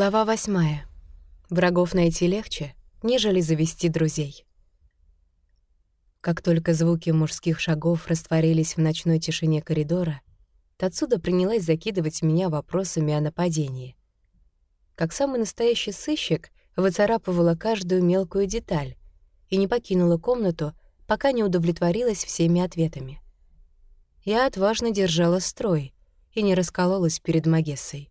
Глава восьмая. Врагов найти легче, нежели завести друзей. Как только звуки мужских шагов растворились в ночной тишине коридора, Тацуда принялась закидывать меня вопросами о нападении. Как самый настоящий сыщик, выцарапывала каждую мелкую деталь и не покинула комнату, пока не удовлетворилась всеми ответами. Я отважно держала строй и не раскололась перед Магессой.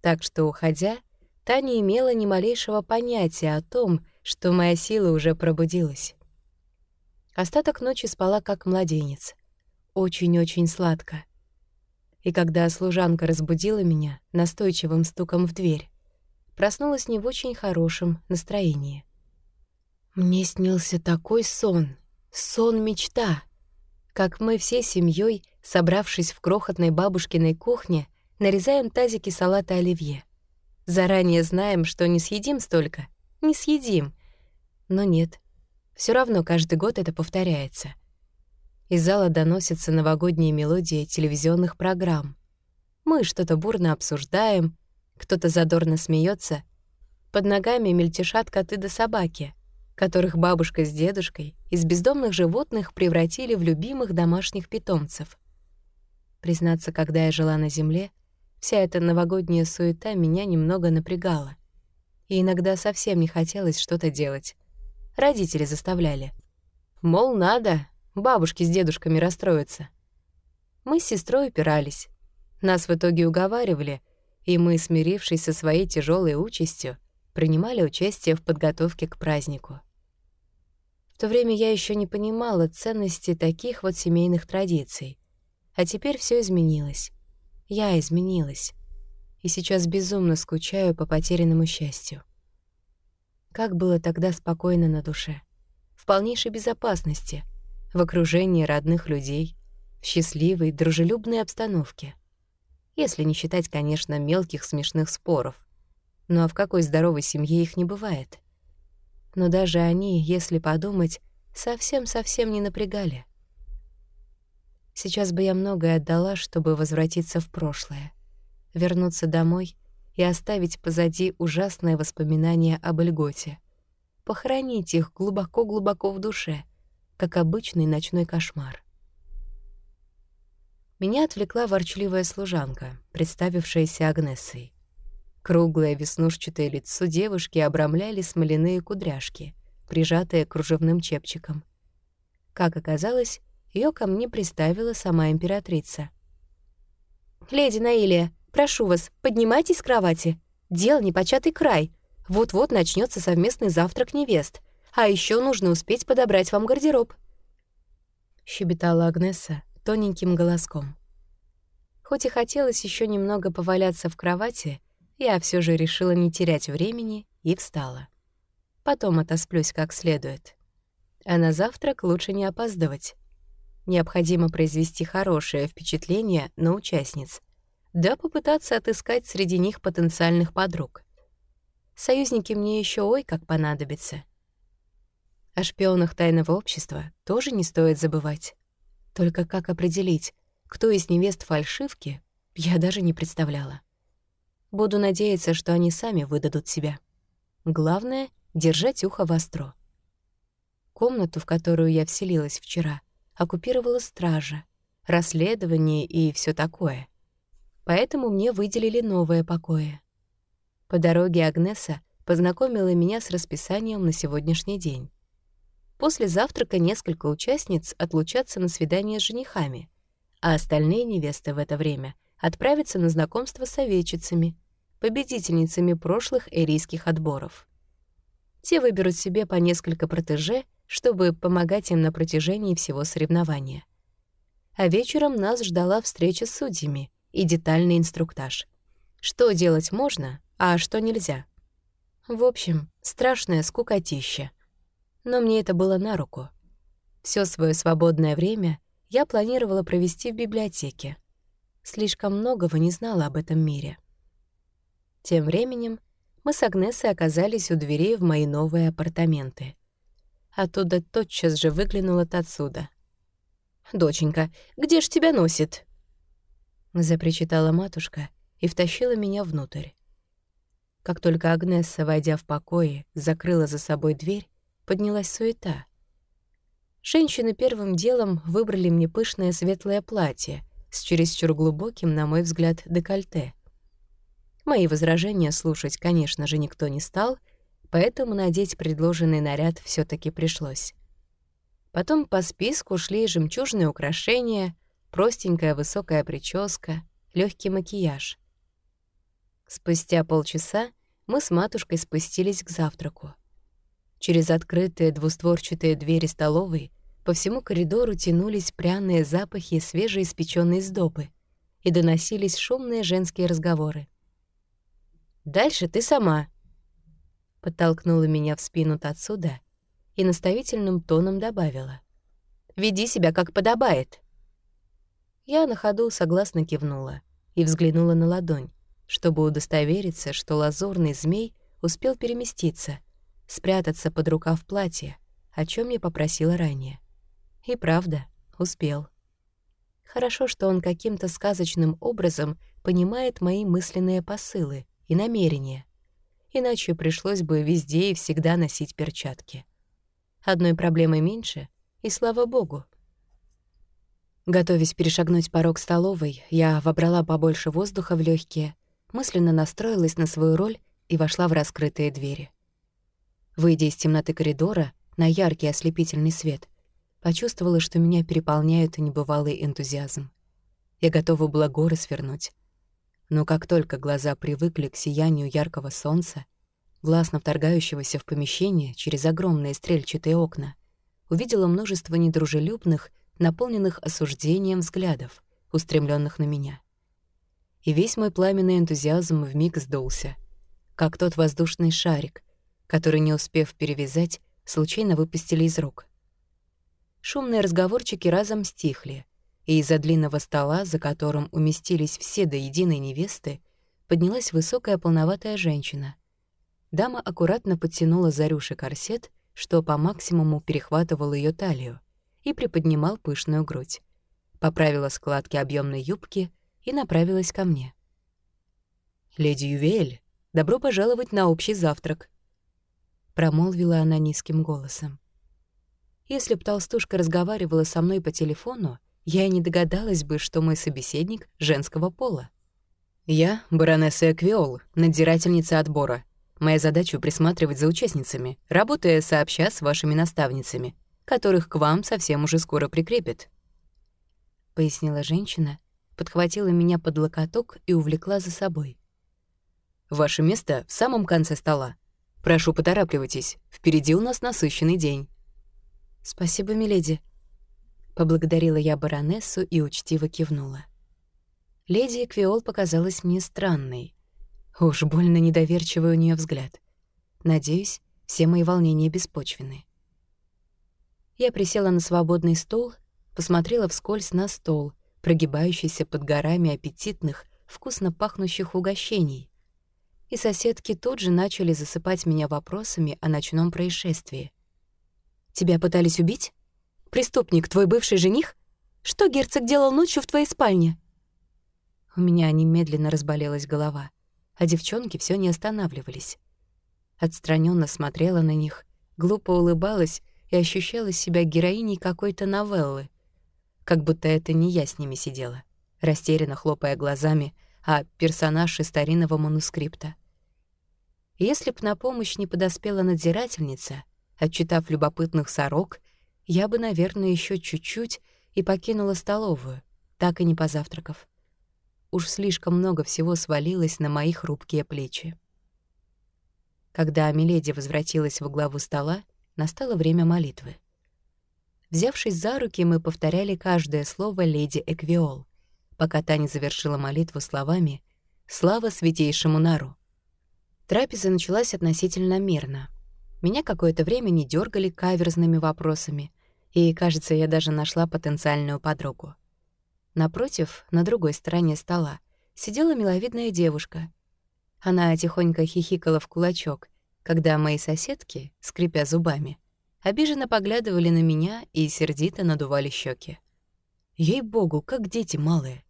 Так что, уходя, та не имела ни малейшего понятия о том, что моя сила уже пробудилась. Остаток ночи спала как младенец. Очень-очень сладко. И когда служанка разбудила меня настойчивым стуком в дверь, проснулась не в очень хорошем настроении. Мне снился такой сон, сон-мечта, как мы всей семьей, собравшись в крохотной бабушкиной кухне, нарезаем тазики салата оливье. Заранее знаем, что не съедим столько. Не съедим. Но нет. все равно каждый год это повторяется. Из зала доносятся новогодние мелодии телевизионных программ. Мы что-то бурно обсуждаем, кто-то задорно смеется. Под ногами мельтешат коты да собаки, которых бабушка с дедушкой из бездомных животных превратили в любимых домашних питомцев. Признаться, когда я жила на земле, Вся эта новогодняя суета меня немного напрягала. И иногда совсем не хотелось что-то делать. Родители заставляли. Мол, надо, бабушки с дедушками расстроятся. Мы с сестрой упирались. Нас в итоге уговаривали, и мы, смирившись со своей тяжелой участью, принимали участие в подготовке к празднику. В то время я еще не понимала ценности таких вот семейных традиций. А теперь все изменилось. Я изменилась. И сейчас безумно скучаю по потерянному счастью. Как было тогда спокойно на душе. В полнейшей безопасности, в окружении родных людей, в счастливой, дружелюбной обстановке. Если не считать, конечно, мелких смешных споров. Ну а в какой здоровой семье их не бывает? Но даже они, если подумать, совсем-совсем не напрягали. Сейчас бы я многое отдала, чтобы возвратиться в прошлое, вернуться домой и оставить позади ужасные воспоминания об Эльготе, похоронить их глубоко-глубоко в душе, как обычный ночной кошмар. Меня отвлекла ворчливая служанка, представившаяся Агнессой. Круглое веснушчатое лицо девушки обрамляли смоляные кудряшки, прижатые кружевным чепчиком. Как оказалось, ее ко мне приставила сама императрица. «Леди Наилия, прошу вас, поднимайтесь с кровати. Дел непочатый край. Вот-вот начнется совместный завтрак невест. А еще нужно успеть подобрать вам гардероб». Щебетала Агнеса тоненьким голоском. Хоть и хотелось еще немного поваляться в кровати, я все же решила не терять времени и встала. Потом отосплюсь как следует. А на завтрак лучше не опаздывать. Необходимо произвести хорошее впечатление на участниц, да попытаться отыскать среди них потенциальных подруг. Союзники мне еще ой как понадобятся. О шпионах тайного общества тоже не стоит забывать. Только как определить, кто из невест фальшивки, я даже не представляла. Буду надеяться, что они сами выдадут себя. Главное — держать ухо востро. Комнату, в которую я вселилась вчера, оккупировала стража, расследование и все такое. Поэтому мне выделили новое покои. По дороге Агнеса познакомила меня с расписанием на сегодняшний день. После завтрака несколько участниц отлучатся на свидание с женихами, а остальные невесты в это время отправятся на знакомство с овечицами, победительницами прошлых эрийских отборов. Те выберут себе по несколько протеже — чтобы помогать им на протяжении всего соревнования. А вечером нас ждала встреча с судьями и детальный инструктаж. Что делать можно, а что нельзя. В общем, страшное скукотища. Но мне это было на руку. Все свое свободное время я планировала провести в библиотеке. Слишком многого не знала об этом мире. Тем временем мы с Агнесой оказались у дверей в мои новые апартаменты. Оттуда тотчас же выглянула отсюда. «Доченька, где ж тебя носит?» Запричитала матушка и втащила меня внутрь. Как только Агнесса, войдя в покои, закрыла за собой дверь, поднялась суета. Женщины первым делом выбрали мне пышное светлое платье с чересчур глубоким, на мой взгляд, декольте. Мои возражения слушать, конечно же, никто не стал, поэтому надеть предложенный наряд все таки пришлось. Потом по списку шли жемчужные украшения, простенькая высокая прическа, легкий макияж. Спустя полчаса мы с матушкой спустились к завтраку. Через открытые двустворчатые двери столовой по всему коридору тянулись пряные запахи свежеиспечённой сдобы и доносились шумные женские разговоры. «Дальше ты сама», — подтолкнула меня в спину отсюда и наставительным тоном добавила. «Веди себя, как подобает». Я на ходу согласно кивнула и взглянула на ладонь, чтобы удостовериться, что лазурный змей успел переместиться, спрятаться под рукав платья, о чем я попросила ранее. И правда, успел. Хорошо, что он каким-то сказочным образом понимает мои мысленные посылы и намерения. Иначе пришлось бы везде и всегда носить перчатки. Одной проблемой меньше, и слава богу. Готовясь перешагнуть порог столовой, я вобрала побольше воздуха в легкие, мысленно настроилась на свою роль и вошла в раскрытые двери. Выйдя из темноты коридора на яркий ослепительный свет, почувствовала, что меня переполняет небывалый энтузиазм. Я готова была горы свернуть. Но как только глаза привыкли к сиянию яркого солнца, властно вторгающегося в помещение через огромные стрельчатые окна, увидела множество недружелюбных, наполненных осуждением взглядов, устремленных на меня и весь мой пламенный энтузиазм вмиг сдулся, как тот воздушный шарик, который, не успев перевязать, случайно выпустили из рук. Шумные разговорчики разом стихли, и из-за длинного стола, за которым уместились все до единой невесты, поднялась высокая полноватая женщина. Дама аккуратно подтянула Зарюши корсет, что по максимуму перехватывал ее талию, и приподнимал пышную грудь. Поправила складки объемной юбки и направилась ко мне. «Леди Ювель, добро пожаловать на общий завтрак», — промолвила она низким голосом. Если б толстушка разговаривала со мной по телефону, я и не догадалась бы, что мой собеседник женского пола. «Я — баронесса Эквиол, надзирательница отбора. Моя задача — присматривать за участницами, работая сообща с вашими наставницами, которых к вам совсем уже скоро прикрепят», — пояснила женщина, подхватила меня под локоток и увлекла за собой. «Ваше место в самом конце стола. Прошу, поторапливайтесь. Впереди у нас насыщенный день». «Спасибо, миледи», — поблагодарила я баронессу и учтиво кивнула. Леди Эквиол показалась мне странной. Уж больно недоверчивый у нее взгляд. Надеюсь, все мои волнения беспочвены. Я присела на свободный стол, посмотрела вскользь на стол, прогибающийся под горами аппетитных, вкусно пахнущих угощений. И соседки тут же начали засыпать меня вопросами о ночном происшествии. «Тебя пытались убить? Преступник, твой бывший жених? Что герцог делал ночью в твоей спальне?» У меня немедленно разболелась голова, а девчонки все не останавливались. Отстраненно смотрела на них, глупо улыбалась и ощущала себя героиней какой-то новеллы — как будто это не я с ними сидела, растерянно хлопая глазами, а персонаж из старинного манускрипта. Если б на помощь не подоспела надзирательница, отчитав любопытных сорок, я бы, наверное, еще чуть-чуть и покинула столовую, так и не позавтракав. Уж слишком много всего свалилось на мои хрупкие плечи. Когда Амеледи возвратилась в главу стола, настало время молитвы. Взявшись за руки, мы повторяли каждое слово леди Эквиол, пока та не завершила молитву словами «Слава святейшему Нару». Трапеза началась относительно мирно. Меня какое-то время не дергали каверзными вопросами, и, кажется, я даже нашла потенциальную подругу. Напротив, на другой стороне стола, сидела миловидная девушка. Она тихонько хихикала в кулачок, когда мои соседки, скрипя зубами, обиженно поглядывали на меня и сердито надували щеки. Ей-богу, как дети малые.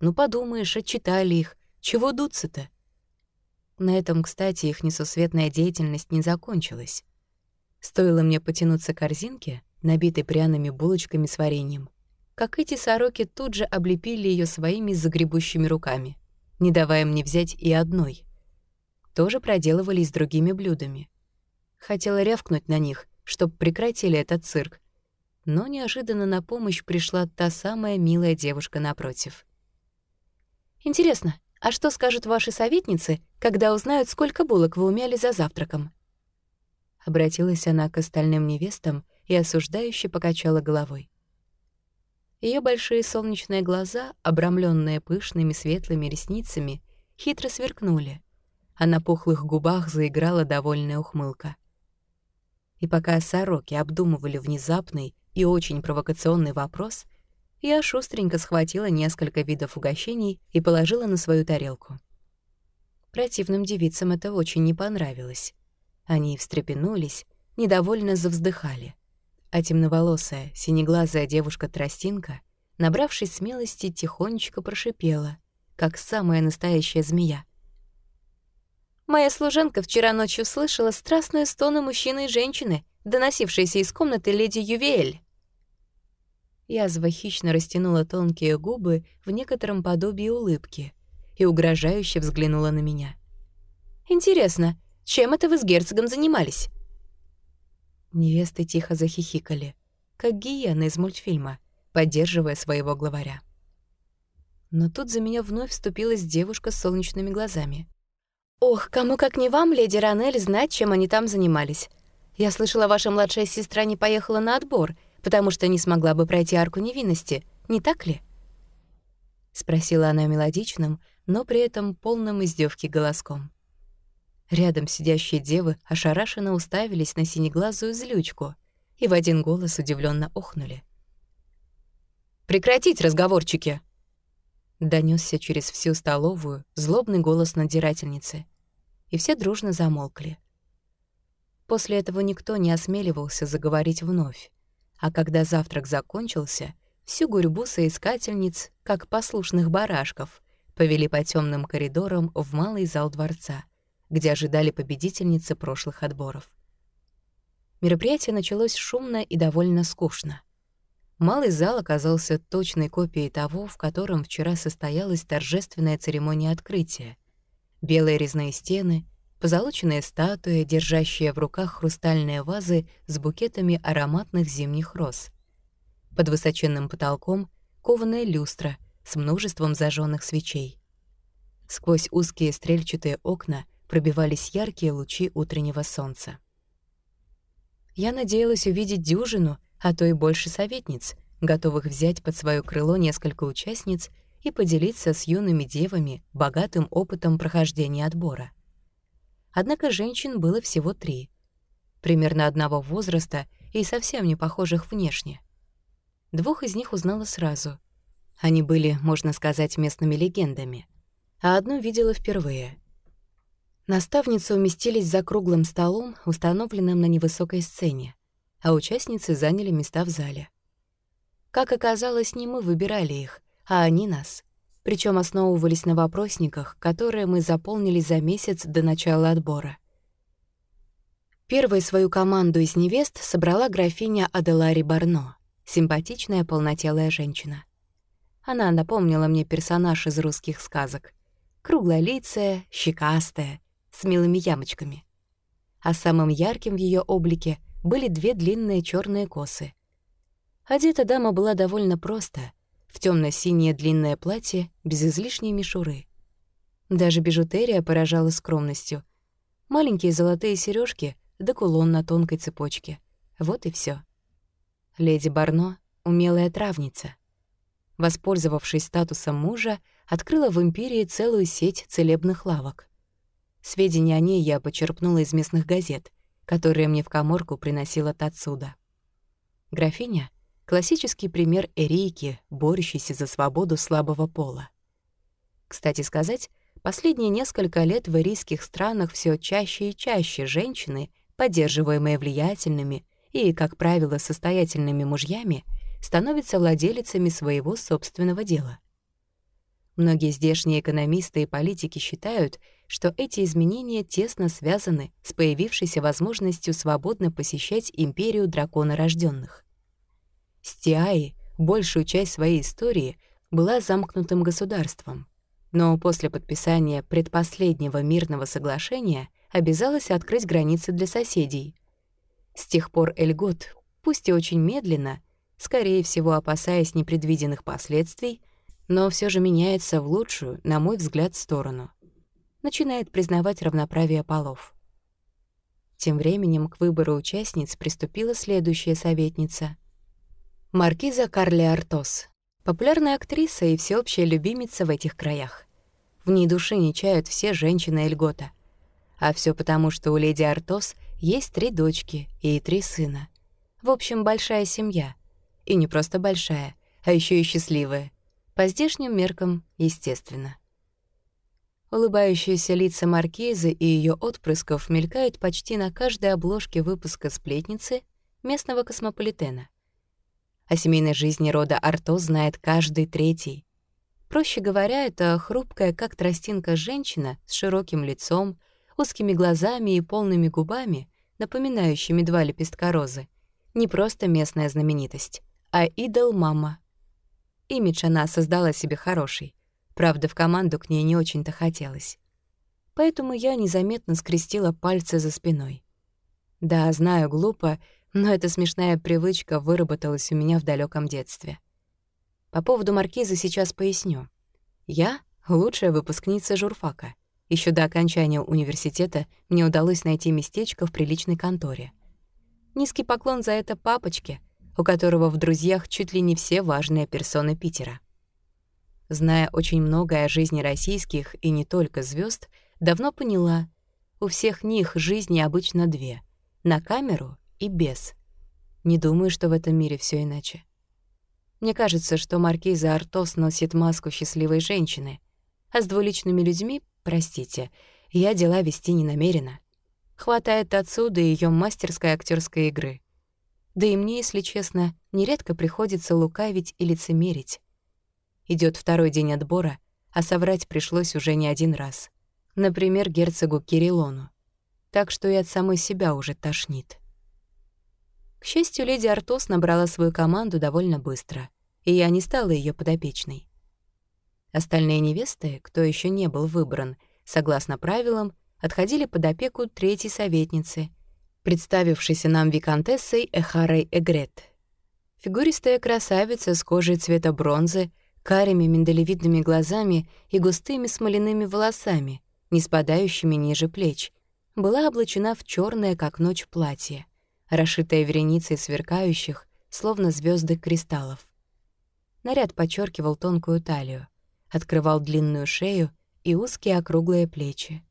Ну, подумаешь, отчитали их. Чего дуться-то? На этом, кстати, их несусветная деятельность не закончилась. Стоило мне потянуться к корзинке, набитой пряными булочками с вареньем, как эти сороки тут же облепили ее своими загребущими руками, не давая мне взять и одной. Тоже проделывали с другими блюдами. Хотела рявкнуть на них, чтоб прекратили этот цирк, но неожиданно на помощь пришла та самая милая девушка напротив. «Интересно, а что скажут ваши советницы, когда узнают, сколько булок вы умяли за завтраком?» Обратилась она к остальным невестам и осуждающе покачала головой. Ее большие солнечные глаза, обрамленные пышными светлыми ресницами, хитро сверкнули, а на пухлых губах заиграла довольная ухмылка. И пока сороки обдумывали внезапный и очень провокационный вопрос — я шустренько схватила несколько видов угощений и положила на свою тарелку. Противным девицам это очень не понравилось. Они встрепенулись, недовольно завздыхали. А темноволосая, синеглазая девушка-тростинка, набравшись смелости, тихонечко прошипела, как самая настоящая змея. «Моя служанка вчера ночью слышала страстные стоны мужчины и женщины, доносившиеся из комнаты леди Ювель. Язва хищно растянула тонкие губы в некотором подобии улыбки и угрожающе взглянула на меня. «Интересно, чем это вы с герцогом занимались?» Невесты тихо захихикали, как гиены из мультфильма, поддерживая своего главаря. Но тут за меня вновь вступилась девушка с солнечными глазами. «Ох, кому как не вам, леди Ранель, знать, чем они там занимались. Я слышала, ваша младшая сестра не поехала на отбор — потому что не смогла бы пройти арку невинности, не так ли?» Спросила она мелодичным, но при этом полным издевки голоском. Рядом сидящие девы ошарашенно уставились на синеглазую злючку и в один голос удивленно охнули. «Прекратить разговорчики!» Донесся через всю столовую злобный голос надзирательницы, и все дружно замолкли. После этого никто не осмеливался заговорить вновь, а когда завтрак закончился, всю гурьбу соискательниц, как послушных барашков, повели по темным коридорам в малый зал дворца, где ожидали победительницы прошлых отборов. Мероприятие началось шумно и довольно скучно. Малый зал оказался точной копией того, в котором вчера состоялась торжественная церемония открытия. Белые резные стены — позолоченные статуи, держащие в руках хрустальные вазы с букетами ароматных зимних роз. Под высоченным потолком — кованая люстра с множеством зажженных свечей. Сквозь узкие стрельчатые окна пробивались яркие лучи утреннего солнца. Я надеялась увидеть дюжину, а то и больше советниц, готовых взять под свое крыло несколько участниц и поделиться с юными девами богатым опытом прохождения отбора. Однако женщин было всего три. Примерно одного возраста и совсем не похожих внешне. Двух из них узнала сразу. Они были, можно сказать, местными легендами. А одну видела впервые. Наставницы уместились за круглым столом, установленным на невысокой сцене, а участницы заняли места в зале. Как оказалось, не мы выбирали их, а они нас причем основывались на вопросниках, которые мы заполнили за месяц до начала отбора. Первой свою команду из невест собрала графиня Аделари Барно, симпатичная полнотелая женщина. Она напомнила мне персонаж из русских сказок. Круглолицая, щекастая, с милыми ямочками. А самым ярким в ее облике были две длинные черные косы. Одета дама была довольно просто — в темно синее длинное платье без излишней мишуры. Даже бижутерия поражала скромностью. Маленькие золотые сережки да кулон на тонкой цепочке. Вот и все. Леди Барно — умелая травница. Воспользовавшись статусом мужа, открыла в Империи целую сеть целебных лавок. Сведения о ней я почерпнула из местных газет, которые мне в коморку приносила отсюда. Графиня — Классический пример эрейки, борющейся за свободу слабого пола. Кстати сказать, последние несколько лет в эрийских странах все чаще и чаще женщины, поддерживаемые влиятельными и, как правило, состоятельными мужьями, становятся владелицами своего собственного дела. Многие здешние экономисты и политики считают, что эти изменения тесно связаны с появившейся возможностью свободно посещать империю дракона рожденных. Стиаи большую часть своей истории была замкнутым государством, но после подписания предпоследнего мирного соглашения обязалась открыть границы для соседей. С тех пор Эльгот, пусть и очень медленно, скорее всего опасаясь непредвиденных последствий, но все же меняется в лучшую, на мой взгляд, сторону. Начинает признавать равноправие полов. Тем временем к выбору участниц приступила следующая советница. Маркиза Карли Артос, популярная актриса и всеобщая любимица в этих краях. В ней души не чают все женщины Эльгота. А все потому, что у леди Артос есть три дочки и три сына. В общем, большая семья. И не просто большая, а еще и счастливая. По здешним меркам, естественно. Улыбающиеся лица маркизы и ее отпрысков мелькают почти на каждой обложке выпуска «Сплетницы» местного космополитена. О семейной жизни рода Арто знает каждый третий. Проще говоря, это хрупкая, как тростинка женщина с широким лицом, узкими глазами и полными губами, напоминающими два лепестка розы. Не просто местная знаменитость, а идол-мама — Имидж она создала себе хороший. Правда, в команду к ней не очень-то хотелось. Поэтому я незаметно скрестила пальцы за спиной. Да, знаю, глупо, но эта смешная привычка выработалась у меня в далеком детстве. По поводу маркиза сейчас поясню. Я — лучшая выпускница журфака. Еще до окончания университета мне удалось найти местечко в приличной конторе. Низкий поклон за это папочке, у которого в друзьях чуть ли не все важные персоны Питера. Зная очень многое о жизни российских и не только звезд, давно поняла, у всех них жизни обычно две — на камеру и без. Не думаю, что в этом мире все иначе. Мне кажется, что маркиза Артос носит маску счастливой женщины, а с двуличными людьми, простите, я дела вести не намерена. Хватает отсюда ее мастерской актерской игры — да и мне, если честно, нередко приходится лукавить и лицемерить. Идет второй день отбора, а соврать пришлось уже не один раз. Например, герцогу Кириллону. Так что и от самой себя уже тошнит. К счастью, леди Артос набрала свою команду довольно быстро, и я не стала ее подопечной. Остальные невесты, кто еще не был выбран, согласно правилам, отходили под опеку третьей советницы — представившейся нам виконтессой Эхарой Эгрет. Фигуристая красавица с кожей цвета бронзы, карими миндалевидными глазами и густыми смоляными волосами, не спадающими ниже плеч, была облачена в черное, как ночь, платье, расшитое вереницей сверкающих, словно звезды кристаллов. Наряд подчеркивал тонкую талию, открывал длинную шею и узкие округлые плечи.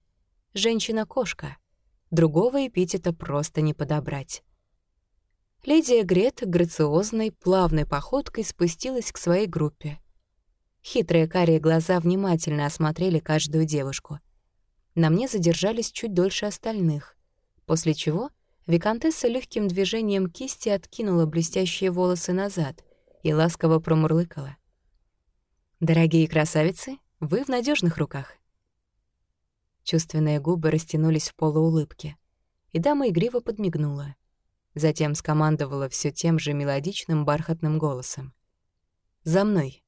Женщина-кошка — Другого эпитета просто не подобрать. Леди Грет грациозной, плавной походкой спустилась к своей группе. Хитрые карие глаза внимательно осмотрели каждую девушку. На мне задержались чуть дольше остальных, после чего Викантесса легким движением кисти откинула блестящие волосы назад и ласково промурлыкала. «Дорогие красавицы, вы в надежных руках. Чувственные губы растянулись в полуулыбке, и дама игриво подмигнула. Затем скомандовала все тем же мелодичным бархатным голосом. «За мной!»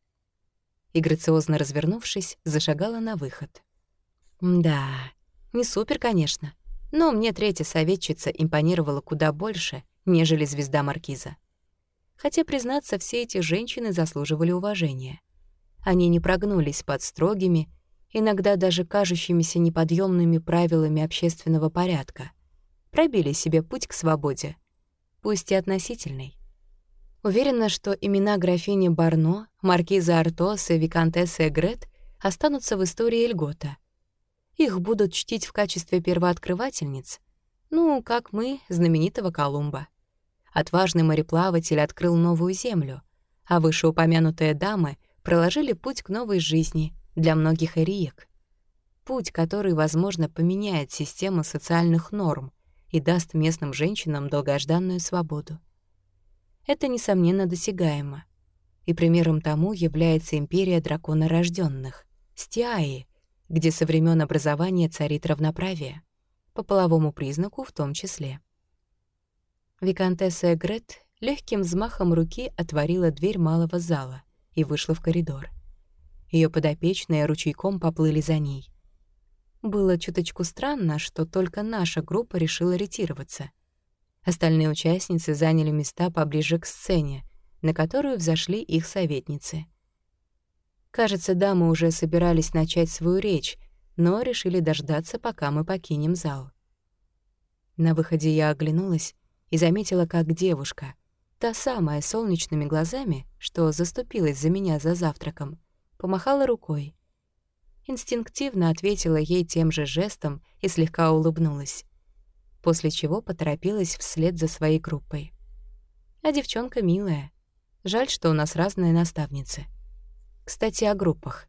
И, грациозно развернувшись, зашагала на выход. Да, не супер, конечно, но мне третья советчица импонировала куда больше, нежели звезда Маркиза. Хотя, признаться, все эти женщины заслуживали уважения. Они не прогнулись под строгими, иногда даже кажущимися неподъемными правилами общественного порядка, пробили себе путь к свободе, пусть и относительный. Уверена, что имена графини Барно, маркиза Артос и виконтессы Эгрет останутся в истории Эльгота. Их будут чтить в качестве первооткрывательниц, ну, как мы, знаменитого Колумба. Отважный мореплаватель открыл новую землю, а вышеупомянутые дамы проложили путь к новой жизни — для многих эриек. Путь, который, возможно, поменяет систему социальных норм и даст местным женщинам долгожданную свободу. Это, несомненно, досягаемо. И примером тому является империя драконорожденных, Стиаи, где со времен образования царит равноправие, по половому признаку в том числе. Викантесса Эгрет легким взмахом руки отворила дверь малого зала и вышла в коридор. Ее подопечные ручейком поплыли за ней. Было чуточку странно, что только наша группа решила ретироваться. Остальные участницы заняли места поближе к сцене, на которую взошли их советницы. Кажется, дамы уже собирались начать свою речь, но решили дождаться, пока мы покинем зал. На выходе я оглянулась и заметила, как девушка, та самая с солнечными глазами, что заступилась за меня за завтраком, помахала рукой. Инстинктивно ответила ей тем же жестом и слегка улыбнулась, после чего поторопилась вслед за своей группой. А девчонка милая. Жаль, что у нас разные наставницы. Кстати, о группах.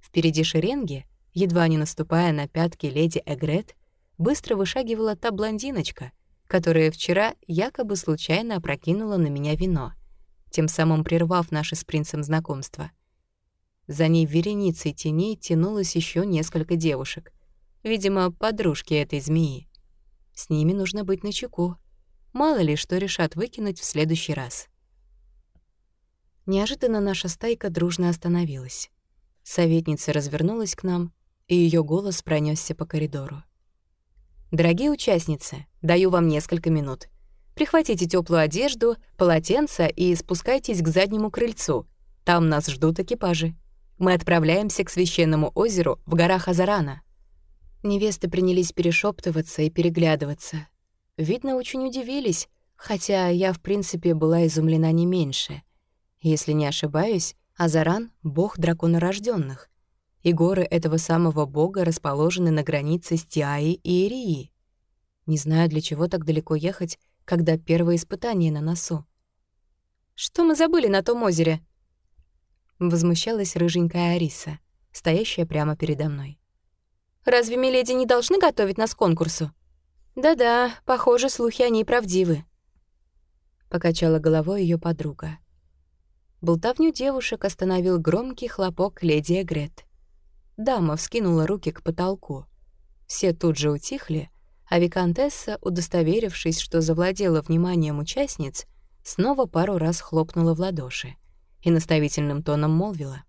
Впереди шеренги, едва не наступая на пятки леди Эгрет, быстро вышагивала та блондиночка, которая вчера якобы случайно опрокинула на меня вино, тем самым прервав наше с принцем знакомство. За ней вереницей теней тянулось еще несколько девушек, видимо, подружки этой змеи. С ними нужно быть начеку. Мало ли, что решат выкинуть в следующий раз. Неожиданно наша стайка дружно остановилась. Советница развернулась к нам, и ее голос пронесся по коридору. «Дорогие участницы, даю вам несколько минут. Прихватите теплую одежду, полотенце и спускайтесь к заднему крыльцу. Там нас ждут экипажи. Мы отправляемся к священному озеру в горах Азарана». Невесты принялись перешептываться и переглядываться. Видно, очень удивились, хотя я, в принципе, была изумлена не меньше. Если не ошибаюсь, Азаран — бог драконорожденных, и горы этого самого бога расположены на границе с Тиаи и Ирии. Не знаю, для чего так далеко ехать, когда первое испытание на носу. «Что мы забыли на том озере?» Возмущалась рыженькая Ариса, стоящая прямо передо мной. «Разве миледи не должны готовить нас к конкурсу?» «Да-да, похоже, слухи о ней правдивы», — покачала головой ее подруга. Болтовню девушек остановил громкий хлопок леди Эгрет. Дама вскинула руки к потолку. Все тут же утихли, а Викантесса, удостоверившись, что завладела вниманием участниц, снова пару раз хлопнула в ладоши и наставительным тоном молвила.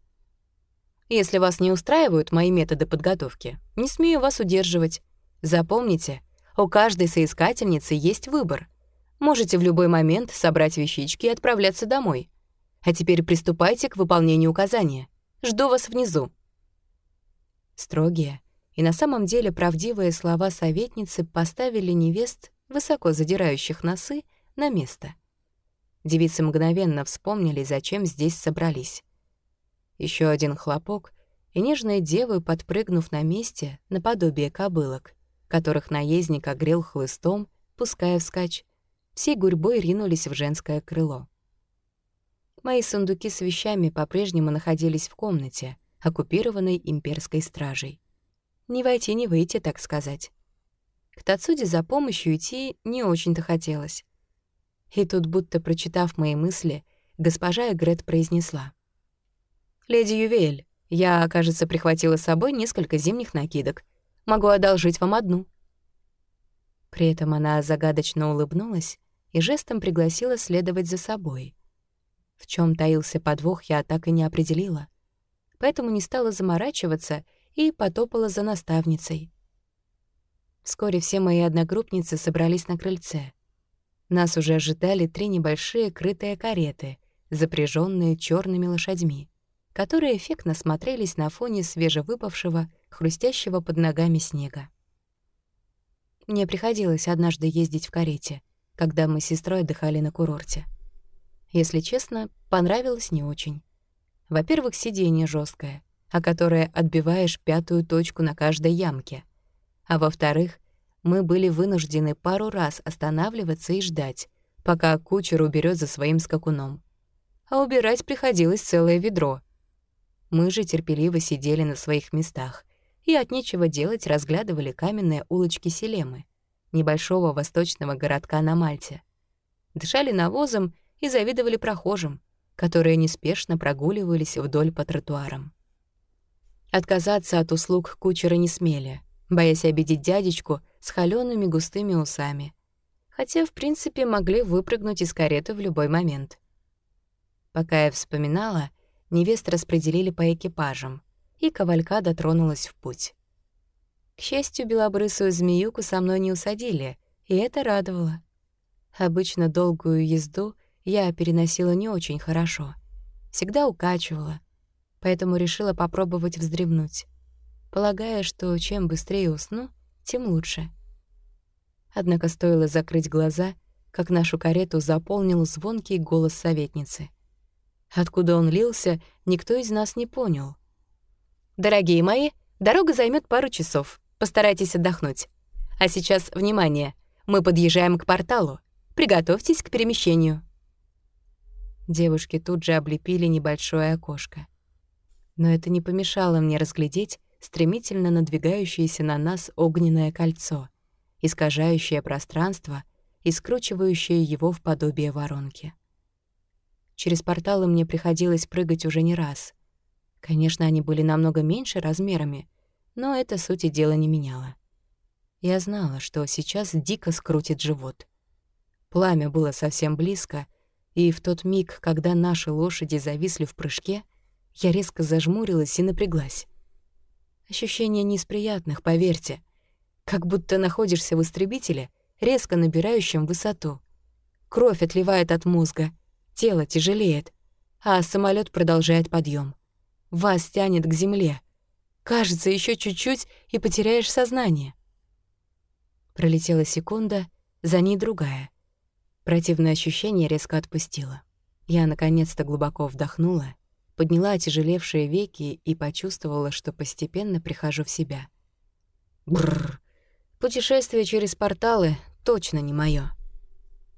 «Если вас не устраивают мои методы подготовки, не смею вас удерживать. Запомните, у каждой соискательницы есть выбор. Можете в любой момент собрать вещички и отправляться домой. А теперь приступайте к выполнению указания. Жду вас внизу». Строгие и на самом деле правдивые слова советницы поставили невест, высоко задирающих носы, на место. Девицы мгновенно вспомнили, зачем здесь собрались. Еще один хлопок, и нежные девы, подпрыгнув на месте, наподобие кобылок, которых наездник огрел хлыстом, пуская вскачь, всей гурьбой ринулись в женское крыло. Мои сундуки с вещами по-прежнему находились в комнате, оккупированной имперской стражей. Не войти, не выйти, так сказать. К Тацуде за помощью идти не очень-то хотелось. И тут, будто прочитав мои мысли, госпожа Эгрет произнесла. «Леди Ювель, я, кажется, прихватила с собой несколько зимних накидок. Могу одолжить вам одну». При этом она загадочно улыбнулась и жестом пригласила следовать за собой. В чем таился подвох, я так и не определила. Поэтому не стала заморачиваться и потопала за наставницей. Вскоре все мои одногруппницы собрались на крыльце. Нас уже ожидали три небольшие крытые кареты, запряженные черными лошадьми, которые эффектно смотрелись на фоне свежевыпавшего, хрустящего под ногами снега. Мне приходилось однажды ездить в карете, когда мы с сестрой отдыхали на курорте. Если честно, понравилось не очень. Во-первых, сиденье жесткое, о которое отбиваешь пятую точку на каждой ямке. А во-вторых, мы были вынуждены пару раз останавливаться и ждать, пока кучер уберет за своим скакуном. А убирать приходилось целое ведро. Мы же терпеливо сидели на своих местах и от нечего делать разглядывали каменные улочки Селемы, небольшого восточного городка на Мальте. Дышали навозом и завидовали прохожим, которые неспешно прогуливались вдоль по тротуарам. Отказаться от услуг кучера не смели, боясь обидеть дядечку с холёными густыми усами. Хотя, в принципе, могли выпрыгнуть из кареты в любой момент. Пока я вспоминала, невест распределили по экипажам, и кавалька дотронулась в путь. К счастью, белобрысую змеюку со мной не усадили, и это радовало. Обычно долгую езду я переносила не очень хорошо. Всегда укачивала, поэтому решила попробовать вздремнуть, полагая, что чем быстрее усну, тем лучше. Однако стоило закрыть глаза, как нашу карету заполнил звонкий голос советницы. Откуда он лился, никто из нас не понял. «Дорогие мои, дорога займет пару часов. Постарайтесь отдохнуть. А сейчас, внимание, мы подъезжаем к порталу. Приготовьтесь к перемещению». Девушки тут же облепили небольшое окошко. Но это не помешало мне разглядеть стремительно надвигающееся на нас огненное кольцо, искажающее пространство и скручивающее его в подобие воронки. Через порталы мне приходилось прыгать уже не раз. Конечно, они были намного меньше размерами, но это сути дела не меняло. Я знала, что сейчас дико скрутит живот. Пламя было совсем близко, и в тот миг, когда наши лошади зависли в прыжке, я резко зажмурилась и напряглась. Ощущение не из приятных, поверьте. Как будто находишься в истребителе, резко набирающем высоту. Кровь отливает от мозга, тело тяжелеет, а самолет продолжает подъем. Вас тянет к земле. Кажется, еще чуть-чуть, и потеряешь сознание. Пролетела секунда, за ней другая. Противное ощущение резко отпустило. Я наконец-то глубоко вдохнула, подняла отяжелевшие веки и почувствовала, что постепенно прихожу в себя. Бррр. Путешествие через порталы точно не моё.